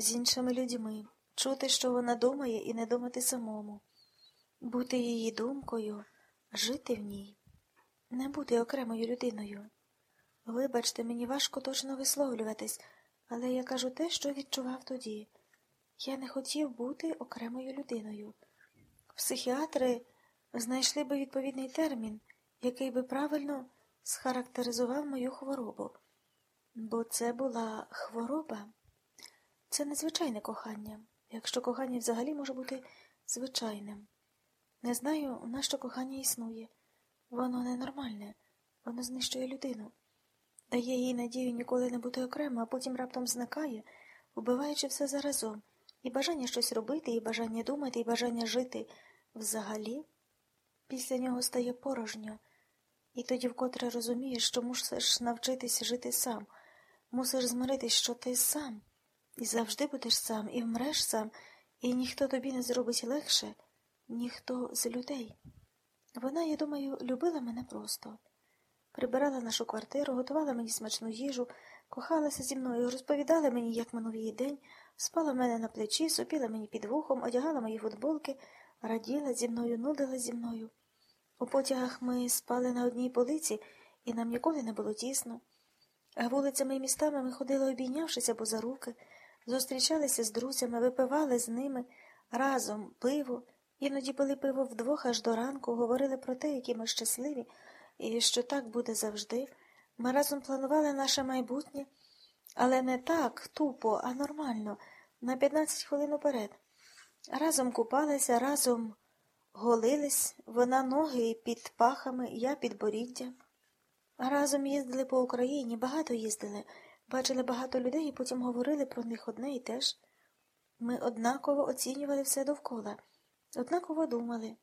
з іншими людьми, чути, що вона думає, і не думати самому, бути її думкою, жити в ній, не бути окремою людиною. Вибачте, мені важко точно висловлюватись, але я кажу те, що відчував тоді. Я не хотів бути окремою людиною. Психіатри знайшли би відповідний термін, який би правильно схарактеризував мою хворобу. Бо це була хвороба, це незвичайне кохання, якщо кохання взагалі може бути звичайним. Не знаю, на що кохання існує. Воно ненормальне, воно знищує людину, дає їй надію ніколи не бути окремо, а потім раптом зникає, убиваючи все заразом, і бажання щось робити, і бажання думати, і бажання жити взагалі. Після нього стає порожньо, і тоді вкотре розумієш, що мусиш навчитись жити сам, мусиш змиритись, що ти сам, і завжди будеш сам, і вмреш сам, і ніхто тобі не зробить легше, ніхто з людей. Вона, я думаю, любила мене просто. Прибирала нашу квартиру, готувала мені смачну їжу, кохалася зі мною, розповідала мені, як минув її день, спала мене на плечі, сопіла мені під вухом, одягала мої футболки, раділа зі мною, нудила зі мною. У потягах ми спали на одній полиці, і нам ніколи не було тісно. А вулицями і містами ми ходили, обійнявшись або за руки, зустрічалися з друзями, випивали з ними разом пиво, іноді пили пиво вдвох аж до ранку, говорили про те, які ми щасливі, і що так буде завжди. Ми разом планували наше майбутнє, але не так тупо, а нормально, на 15 хвилин уперед. Разом купалися, разом голились, вона ноги під пахами, я під боріддя. Разом їздили по Україні, багато їздили, бачили багато людей і потім говорили про них одне і те ж. Ми однаково оцінювали все довкола, однаково думали,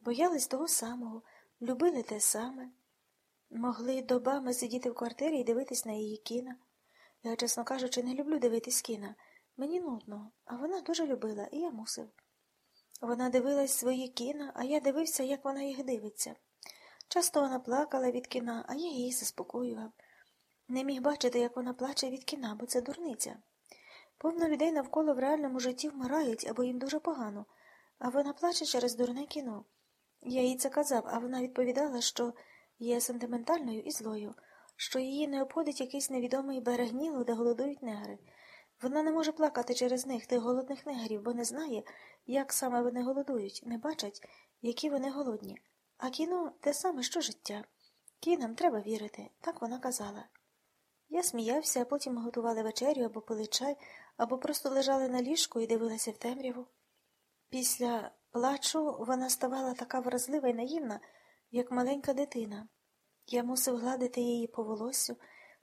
боялись того самого, любили те саме. Могли добами сидіти в квартирі і дивитись на її кіна. Я, чесно кажучи, не люблю дивитись кіна. Мені нудно, а вона дуже любила, і я мусив. Вона дивилась свої кіна, а я дивився, як вона їх дивиться. Часто вона плакала від кіна, а я її заспокоював. Не міг бачити, як вона плаче від кіна, бо це дурниця. Повно людей навколо в реальному житті вмирають або їм дуже погано, а вона плаче через дурне кіно. Я їй це казав, а вона відповідала, що є сентиментальною і злою, що її не обходить якийсь невідомий берег Нілу, де голодують негри. Вона не може плакати через них, тих голодних негрів, бо не знає, як саме вони голодують, не бачать, які вони голодні. А кіно те саме, що життя. Кінам треба вірити, так вона казала. Я сміявся, а потім готували вечерю або пили чай, або просто лежали на ліжку і дивилися в темряву. Після плачу вона ставала така вразлива і наївна, як маленька дитина. Я мусив гладити її по волосю,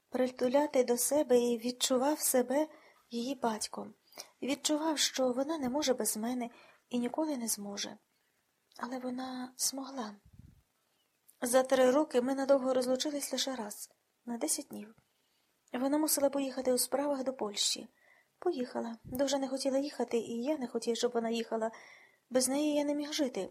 притуляти до себе і відчував себе її батьком, відчував, що вона не може без мене і ніколи не зможе. Але вона змогла. За три роки ми надовго розлучились лише раз, на десять днів. Вона мусила поїхати у справах до Польщі. Поїхала. Дуже не хотіла їхати, і я не хотів, щоб вона їхала. Без неї я не міг жити.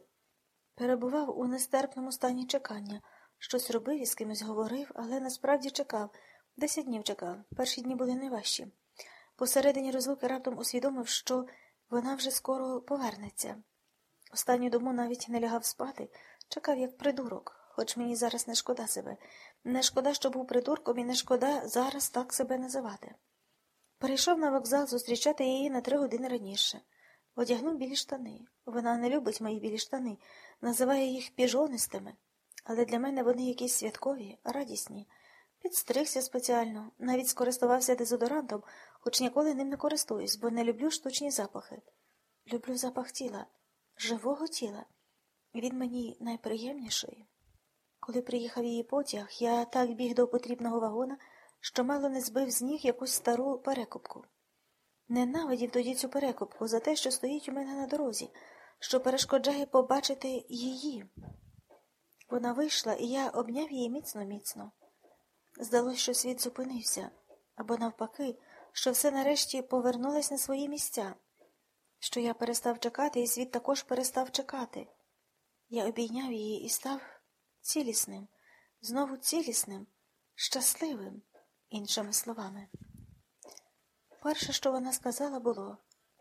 Перебував у нестерпному стані чекання. Щось робив і з кимось говорив, але насправді чекав. Десять днів чекав. Перші дні були найважчі. Посередині розлуки раптом усвідомив, що вона вже скоро повернеться. Останню дому навіть не лягав спати, чекав, як придурок, хоч мені зараз не шкода себе. Не шкода, що був придурком, і не шкода зараз так себе називати. Перейшов на вокзал зустрічати її на три години раніше. Одягнув білі штани. Вона не любить мої білі штани, називає їх піжонистими, але для мене вони якісь святкові, радісні. Підстригся спеціально, навіть скористувався дезодорантом, хоч ніколи ним не користуюсь, бо не люблю штучні запахи. Люблю запах тіла, живого тіла. Він мені найприємніший. Коли приїхав її потяг, я так біг до потрібного вагона, що мало не збив з ніг якусь стару перекупку. Ненавидів тоді цю перекупку за те, що стоїть у мене на дорозі, що перешкоджає побачити її. Вона вийшла, і я обняв її міцно міцно. Здалося, що світ зупинився, або, навпаки, що все нарешті повернулось на свої місця, що я перестав чекати, і світ також перестав чекати. Я обійняв її і став цілісним, знову цілісним, щасливим, іншими словами. Перше, що вона сказала, було